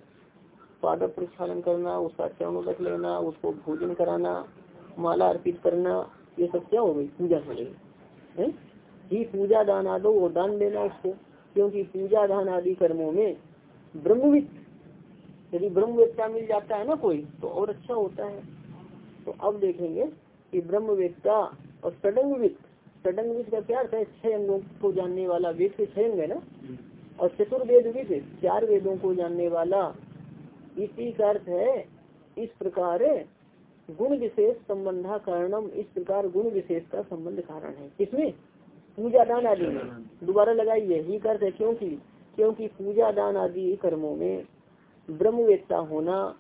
Speaker 1: पादप प्रक्षालन करना, उसका चरणोदक लेना, उसको भोजन कराना, माला अर्पित करना, ये सब क्या हो गई पूजा हो गई ही पूजा दान आदो और दान देना उसको, क्योंकि पूजा दान आदि कर्मों में ब्रह्मविद, यदि ब्रह्मवेत्ता मिल जाता है ना कोई तो और अच्छा होता है। तो अब देखेंगे कि ब्रह्मवेत्ता और सडंगविद सडंगविद का क्या अर्थ है? छह अंगों को जानने वाला वेद के छह अंग है ना? और चतुर्वेद विद चार वेदों को जानने वाला। इसी का अर्थ है, इस प्रकार गुण विशेष संबंधा कारणम, इस प्रकार गुण विशेष का संबंध कारण है। किसमें? पूजा दान आदि में। दोबारा लगाइए। ही है क्योंकि क्योंकि पूजा दान आदि कर्मों में ब्रह्मवेत्ता होना,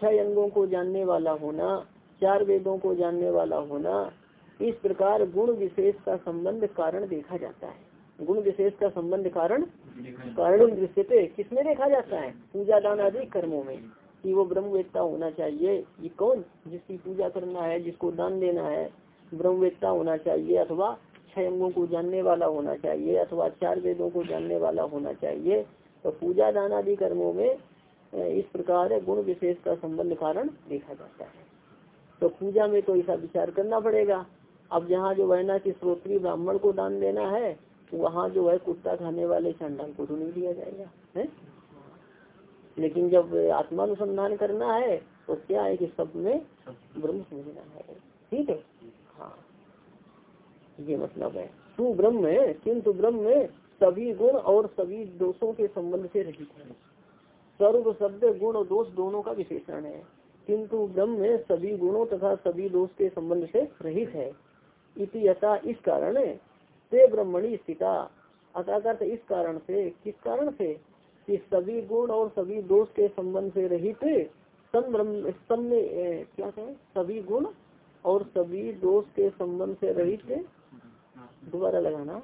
Speaker 1: छह अंगों को जानने वाला होना, चार वेदों को जानने वाला होना इस प्रकार गुण विशेष का संबंध कारण देखा जाता है। गुण विशेष का संबंध कारण कारण दृश्य पे किसमें देखा जाता है? पूजा दान आदि कर्मों में। कि वो ब्रह्मवेत्ता होना चाहिए, ये कौन जिसकी पूजा करना है, जिसको दान देना है? ब्रह्मवेत्ता होना चाहिए अथवा छह अंगों को जानने वाला होना चाहिए, अथवा चार वेदों को जानने वाला होना चाहिए। तो पूजा दान आदि कर्मों में इस प्रकार गुण विशेष का संबंध कारण देखा जाता है। तो पूजा में तो ऐसा विचार करना पड़ेगा। अब जहाँ जो है ना कि श्रोत्री ब्राह्मण को दान देना है तो वहाँ जो है कुत्ता खाने वाले चंडाल को तो नहीं दिया जाएगा, है? लेकिन जब आत्मानुसंधान करना है तो क्या है कि सब में ब्रह्म समझना है, ठीक है? हाँ। ये मतलब है, तू ब्रह्म है, किंतु ब्रह्म में सभी गुण और सभी दोषों के संबंध से रहित है। सर्व शब्द गुण और दोष दोनों का विशेषण है, किंतु ब्रह्म में सभी गुणों तथा सभी दोष के संबंध से रहित है। इति यथा इस कारण से ब्रह्मणी स्थिता। अतः इस कारण से, किस कारण से? कि सभी गुण और सभी दोष के संबंध से रहित क्या कहें सभी गुण और सभी दोष के संबंध से रहित दोबारा लगाना।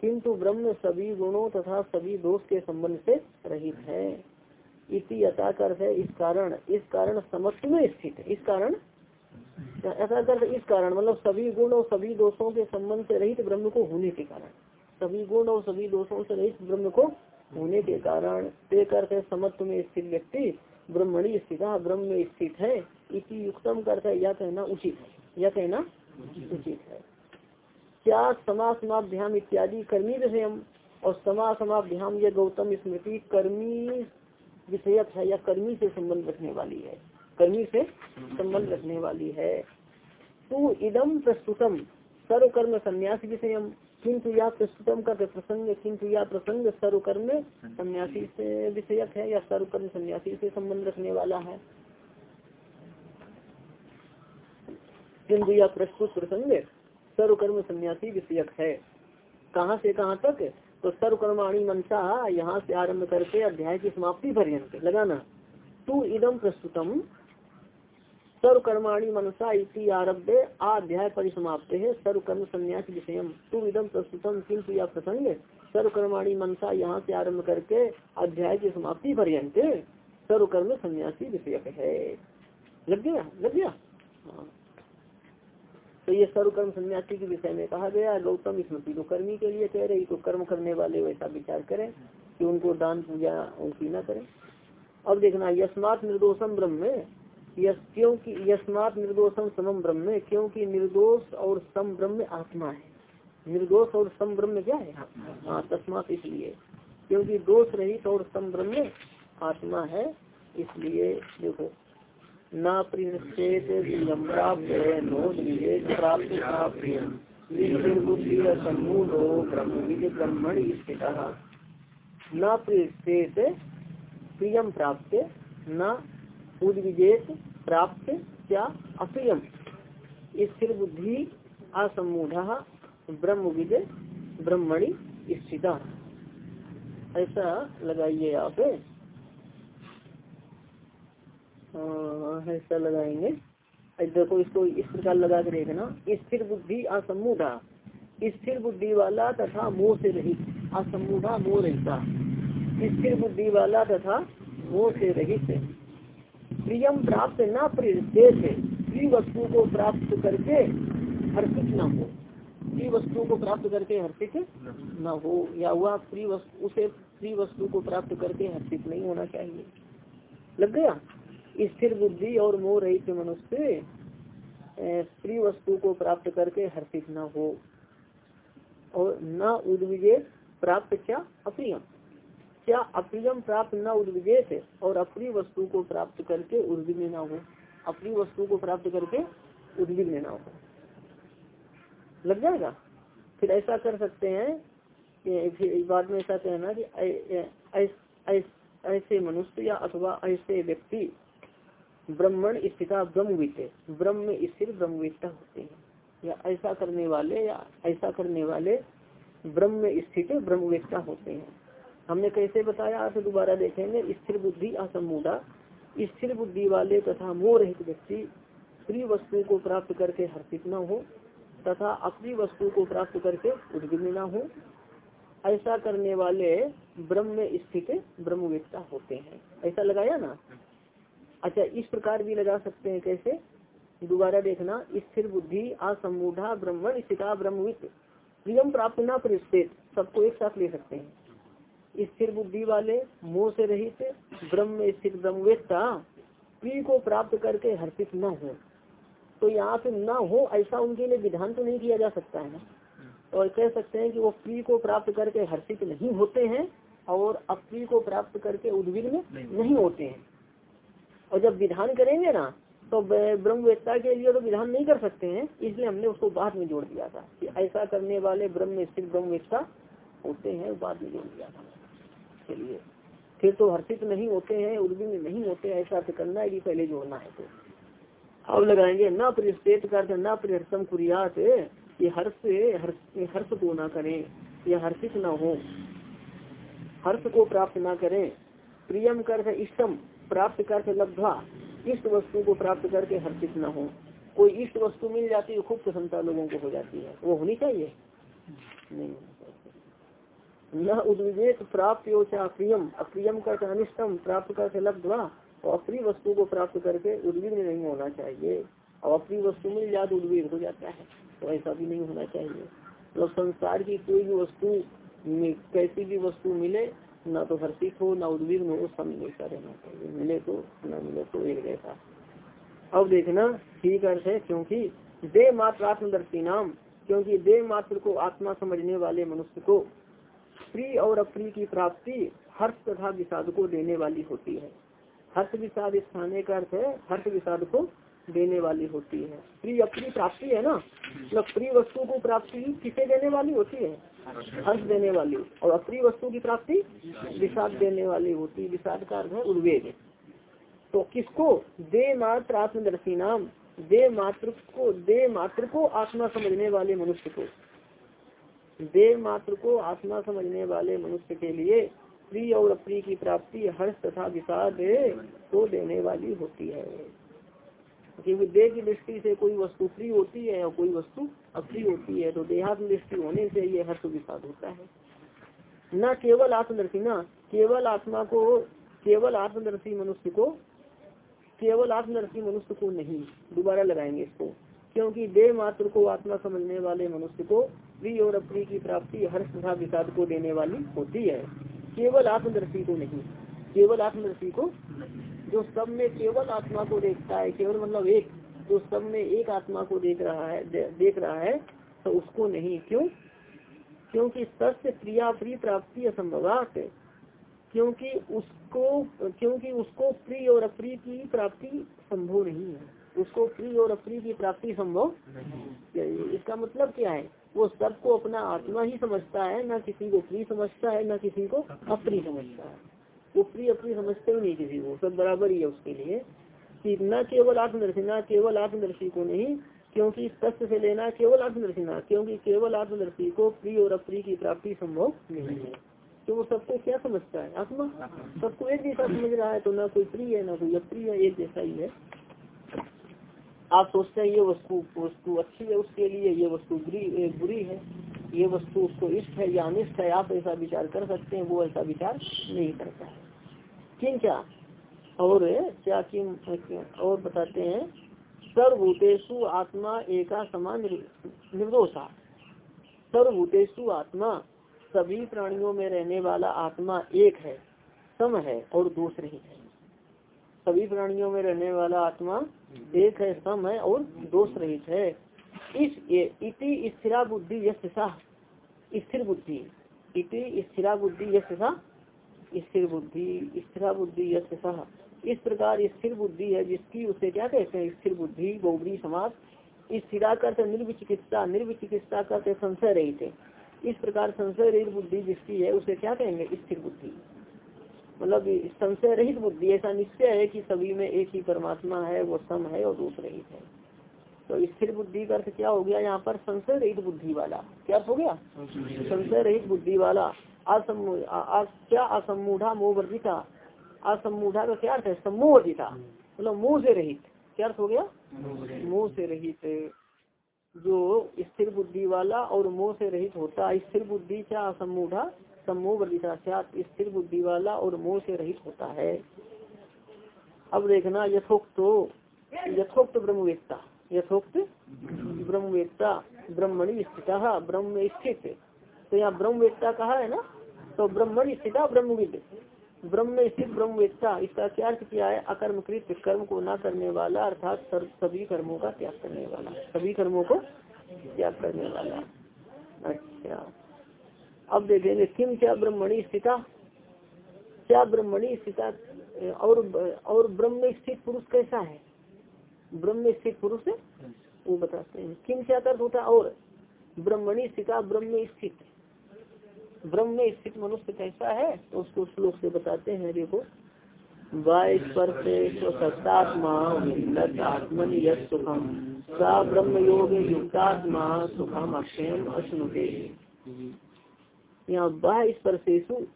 Speaker 1: किंतु ब्रह्म सभी गुणों तथा सभी दोष के संबंध से रहित है। इति यथाकर है, इस कारण इस कारण समत्व में स्थित इस कारण ऐसा कर इस कारण मतलब सभी गुण और सभी दोषों के संबंध से रहित ब्रह्म को होने के कारण, सभी गुण और सभी दोषों से रहित ब्रह्म को होने के कारण, ते करते समत्व में स्थित व्यक्ति ब्रह्मणी स्थित ब्रह्म में स्थित है इसी युक्तम करते यह कहना उचित है यह कहना उचित है। क्या समासमाभ्याम इत्यादि कर्मी विषय और समासमाभ्याम ये गौतम स्मृति कर्मी विषयक है या कर्मी से संबंध रखने वाली है? कर्मी से संबंध रखने वाली है। तू इदम प्रस्तुतम, सर्वकर्म संन्यास विषय किंतु या प्रस्तुतम का प्रसंग, किंतु या प्रसंग सर्वकर्म सन्यासी से विषयक है या सर्वकर्म सन्यासी से संबंध रखने वाला है? किंतु या प्रस्तुत प्रसंग सर्वकर्म सन्यासी विषयक है। कहाँ से कहाँ तक? तो सर्वकर्माणी मनसा यहाँ से आरंभ करके अध्याय की समाप्ति पर्यंत। लगाना। तू इदम प्रस्तुतम सर्वकर्माणी मनसा इति आरभ्य आध्याय परिसमाप्त है। सर्वकर्म संन्यास विषय तुम इदम प्रस्तुतम किंतु या प्रसंग, सर्वकर्माणी मनसा यहाँ से आरंभ करके अध्याय की समाप्ति पर्यंत सर्वकर्म संन्यासी विषय है लग गया? लग गया? हाँ। तो ये सर्वकर्म सन्यासी के विषय में कहा गया, गौतम स्मृति तो कर्मी के लिए कह रही तो कर्म करने वाले वैसा विचार करें कि उनको दान पूजा उनकी न करें। अब देखना, यस्मात निर्दोषम ब्रह्म क्योंकि यस्मात निर्दोषम समम ब्रह्म, क्योंकि निर्दोष और सम ब्रह्म आत्मा है। निर्दोष और सम ब्रह्म क्या है? हाँ तस्मात इसलिए। क्योंकि दोष रहित और सम ब्रह्म आत्मा है, इसलिए देखो, न प्रियेत प्राप्त न प्रियम प्राप्त, न उद्विजेत प्राप्त क्या अप्रियम? स्थिर बुद्धि असमूढ़ ब्रह्म विद ब्रह्मणि स्थित। ऐसा लगाइए आप। ऐसा लगाएँगे। देखो, इसको इस प्रकार लगा के देखना। स्थिर बुद्धि असमूढ़ा स्थिर बुद्धि वाला तथा मोह से रहित। असमूढ़ा मोह रहता। स्थिर बुद्धि वाला तथा मोह से रहित। प्रियम प्राप्त न प्रिय प्रिय वस्तु को प्राप्त करके हर्षित न हो। प्रिय वस्तु को प्राप्त करके हर्षित न हो। या वह प्रिय वस्तु उसे प्रिय वस्तु को प्राप्त करके हर्षित नहीं होना चाहिए। लग गया? स्थिर बुद्धि और मोह रहित मनुष्य प्रिय वस्तु को प्राप्त करके हर्षित न हो। और न उद्विजय प्राप्त क्या? अप्रियम। क्या अप्रियम प्राप्त न उद्विजय और अप्रिय वस्तु को प्राप्त करके उद्विग्न न हो? अप्रिय वस्तु को प्राप्त करके उद्विग्न न हो। लग जाएगा? फिर ऐसा कर सकते हैं बाद में ऐसा कहना कि ऐसे मनुष्य या अथवा ऐसे व्यक्ति ब्रह्मण स्थिता ब्रह्मविद ब्रह्म में स्थिर ब्रह्मविदता होते हैं। या ऐसा करने वाले या ऐसा करने वाले ब्रह्म स्थित ब्रह्मवेत्ता होते हैं। हमने कैसे बताया? तो दोबारा देखेंगे। स्थिर बुद्धि असमूढ़ा स्थिर बुद्धि वाले तथा मोह रहित व्यक्ति प्रिय वस्तु को प्राप्त करके हर्षित न हो तथा अप्रिय वस्तु को प्राप्त करके उद्विग्न न हो। ऐसा करने वाले ब्रह्म में स्थित ब्रह्मवेत्ता होते हैं। ऐसा लगाया ना? अच्छा इस प्रकार भी लगा सकते हैं कैसे? दोबारा देखना। स्थिर बुद्धि असमूढ़ा ब्रह्मण स्थिता ब्रह्मविद प्रियम प्राप्त न परिस्थित सबको एक साथ ले सकते हैं। स्थिर बुद्धि वाले मोह से रहित ब्रह्म में स्थित ब्रह्मवेत्ता प्रिय को प्राप्त करके हर्षित न हो। तो यहाँ पे न हो ऐसा उनके लिए विधान तो नहीं किया जा सकता है ना? और कह सकते हैं कि वो प्रिय को प्राप्त करके हर्षित नहीं होते हैं और अप्री को प्राप्त करके उद्विग्न नहीं। होते हैं। और जब विधान करेंगे ना तो ब्रह्मवेत्ता के लिए तो विधान नहीं कर सकते हैं इसलिए हमने उसको बाद में जोड़ दिया था कि ऐसा करने वाले ब्रह्म स्थित ब्रह्मवेत्ता होते हैं बाद में जोड़ दिया था। चलिए फिर तो हर्षित नहीं होते हैं उर्विन नहीं होते, ऐसा करना है कि पहले जोड़ना है तो। अब लगाएँगे, न परिस्टेत कर, न परिहर्षम कुरियात, ये हर्ष हर्ष हर्ष को ना करें, या हर्षित न हो। हर्ष को प्राप्त ना करें। प्रियम कर इष्टम, प्राप्त कर लब्धा। इष्ट वस्तु को प्राप्त करके हर्षित न हो। कोई इष्ट वस्तु मिल जाती है, खूब प्रसन्नता लोगों को हो जाती है। वो होनी चाहिए? नहीं न उद्विवेक प्राप्त हो चाहे अप्रियम। अप्रियम कर अनिष्टम, प्राप्त करके लब्धवा, और अप्रिय वस्तु को प्राप्त करके उद्विग्न नहीं होना चाहिए। और अप्रिय वस्तु जाए तो उद्विग्न हो जाता है तो ऐसा भी नहीं होना चाहिए। तो संसार की कोई भी वस्तु कैसी भी वस्तु मिले, ना तो हर्षित हो, ना उद्विग्न हो सब हमेशा रहना चाहिए। मिले तो न मिले तो एक जैसा अब देखना, ठीक अर्थ है, क्योंकि देह मात्र आत्मदर्शी नाम, क्योंकि देह मात्र को आत्मा समझने वाले मनुष्य को प्रिय और अप्रिय की प्राप्ति हर्ष तथा विषाद को देने वाली होती है। हर्ष विषाद स्थाने का अर्थ है, हर्ष विषाद को देने वाली होती है। प्रिय अप्रिय प्राप्ति है ना? मतलब प्रिय वस्तु को प्राप्ति किसे देने वाली होती है? हर्ष देने वाली। और अप्रिय वस्तु की प्राप्ति विषाद देने वाली होती है। विषाद का अर्थ है उर्वेद तो किसको? दे मात्र आत्मदर्शी नाम। दे मात्र को, दे मात्र को आत्मा समझने वाले मनुष्य को। दे मात्र को आत्मा समझने वाले मनुष्य के लिए प्रिय और अप्रिय की प्राप्ति, हर्ष तथा विषाद को देने वाली होती है। क्योंकि देह की दृष्टि से कोई वस्तु प्रिय होती है और कोई वस्तु अप्रिय होती है तो देहात्म दृष्टि होने से ये हर्ष विषाद होता है। न केवल आत्मदर्शी, न केवल आत्मा को, केवल आत्मदर्शी मनुष्य को, केवल आत्मदर्शी मनुष्य को नहीं, दोबारा लगाएँगे इसको। क्योंकि देह मात्र को आत्मा समझने वाले मनुष्य को प्रिय और अप्रिय की प्राप्ति हर्ष तथा विषाद को देने वाली होती है। केवल आत्मदर्शी को नहीं केवल आत्मदर्शी को जो सब में केवल आत्मा को देखता है केवल मतलब एक जो सब में एक आत्मा को देख रहा है दे, देख रहा है तो उसको नहीं। क्यों? क्योंकि सत्य प्रिया प्रिय प्राप्ति असंभवात क्योंकि उसको क्योंकि उसको प्रिय और अप्रिय की प्राप्ति संभव नहीं है। उसको प्रिय और अप्रिय की प्राप्ति संभव इसका मतलब क्या है? वो सबको अपना आत्मा ही समझता है, न किसी को प्रिय समझता है, न किसी को अप्रिय समझता है। वो प्रिय अप्रिय समझते ही नहीं किसी को, सब बराबर ही है उसके लिए। कि न केवल आत्मदर्शी, न केवल आत्मदर्शी को नहीं, क्योंकि सत्य से लेना केवल आत्मदर्शी न, क्योंकि केवल आत्मदर्शी को प्रिय और अप्रिय की प्राप्ति संभव नहीं है। तो वो सबको क्या समझता है? आत्मा। सबको एक जैसा समझ रहा है तो ना कोई प्रिय है, ना कोई अप्रिय है, एक जैसा ही है। आप सोचते हैं, ये वस्तु वस्तु अच्छी है उसके लिए, ये वस्तु बुरी बुरी है, ये वस्तु उसको इष्ट है या अनिष्ट है, आप ऐसा विचार कर सकते हैं, वो ऐसा विचार नहीं करता है। किन क्या? और क्या किम और बताते हैं, सर्वभूतेषु आत्मा एका समान निर्दोषा। सर्वभूतेषु आत्मा, सभी प्राणियों में रहने वाला आत्मा एक है, सम है और दोष रहित है। सभी प्राणियों में रहने वाला आत्मा एक है, सम है और दोष रहित है। इस इति स्थिरा बुद्धि यशा स्थिर बुद्धि। इति स्थिरा बुद्धि यशा स्थिर बुद्धि, स्थिरा बुद्धि यशा इस प्रकार स्थिर बुद्धि है जिसकी उसे क्या कहते हैं? स्थिर बुद्धि गोबरी समाज स्थिरा करते निर्विचिकित्सा निर्विचिकित्सा करते संशय रहित इस प्रकार संशय रहित बुद्धि जिसकी है, उसे क्या कहेंगे? स्थिर बुद्धि। मतलब संशय रहित बुद्धि, ऐसा निश्चय है कि सभी में एक ही परमात्मा है, वो सम है और दूसरे रहित है। तो स्थिर बुद्धि का अर्थ क्या हो गया यहाँ पर? संशय रहित बुद्धि वाला। क्या अर्थ हो गया? संशय रहित बुद्धि वाला। क्या असमूढ़ा मोह वर्जिता? असमूढ़ा का क्या अर्थ है? समूह वर्जिता। मतलब मुँह से रहित। क्या अर्थ हो गया? मुँह से रहित। जो स्थिर बुद्धि वाला और मोह से रहित होता, स्थिर बुद्धि क्या असमूढ़ा? वर्जिता स्थिर बुद्धि वाला और मोह से रहित होता है। अब देखना, यथोक्त यथोक्त ब्रह्मवेत्ता यथोक्त ब्रह्मवेत्ता, ब्रह्मणि स्थित, ब्रह्म स्थित। तो यहाँ ब्रह्मवेत्ता कहा है ना? तो ब्रह्मणि स्थित, ब्रह्मविद। ब्रह्म स्थित ब्रह्मवेत्ता, इसका क्या अर्थ किया है? अकर्मकृत कर्म को ना करने वाला, अर्थात सभी कर्मों का त्याग करने वाला, सभी कर्मों को त्याग करने वाला। अच्छा। अब देखेंगे किम क्या ब्रह्मणी स्थिता? क्या ब्रह्मणी स्थिता? और और ब्रह्म स्थित पुरुष कैसा है? ब्रह्म स्थित पुरुष? वो बताते हैं। किम क्या अर्थ होता और, ब्रह्मणि स्थिता, ब्रह्म स्थित। ब्रह्म स्थित मनुष्य कैसा है? तो उसको श्लोक से बताते हैं, देखो। वात्मा आत्मन सुखम। सा ब्रह्म योग युक्तात्मा सुखम अक्षय अश्नुते। यहाँ बाह्य स्पर्शेशु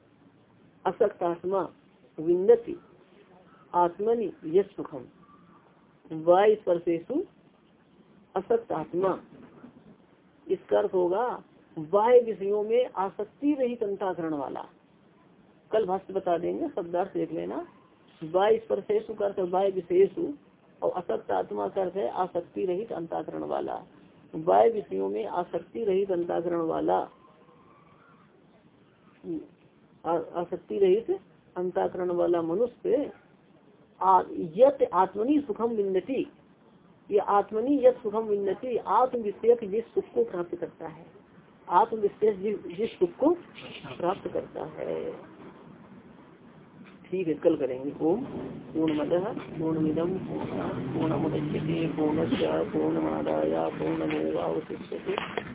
Speaker 1: असक्त आत्मा विन्दति आत्मनि यश सुखम। वाय स्पर्शेशु असक्त आत्मा। इसका अर्थ होगा वाय विषयों में आसक्ति रहित अंताकरण वाला। कल भाष्य बता देंगे, शब्दार्थ देख लेना। वाय स्पर्शेशु अर्थ वाय विशेषु और असक्त आत्मा का अर्थ है आसक्ति रहित अंताकरण वाला। वाय विषयों में आसक्ति रहित अंताकरण वाला। आसक्ति रहित अंताकरण वाला मनुष्य यत आत्मनि सुखम विन्नति। ये आत्मनि यत सुखम विन्नति आत्म विषयक जिस सुख को प्राप्त करता है। आत्म विशेष जिस सुख को प्राप्त करता है। ठीक है, कल करेंगे। ओम पूर्ण मद पूर्णमिदम पूर्ण मुदच्यते पूर्णस्य पूर्णमादाय पूर्णमेवावशिष्यते।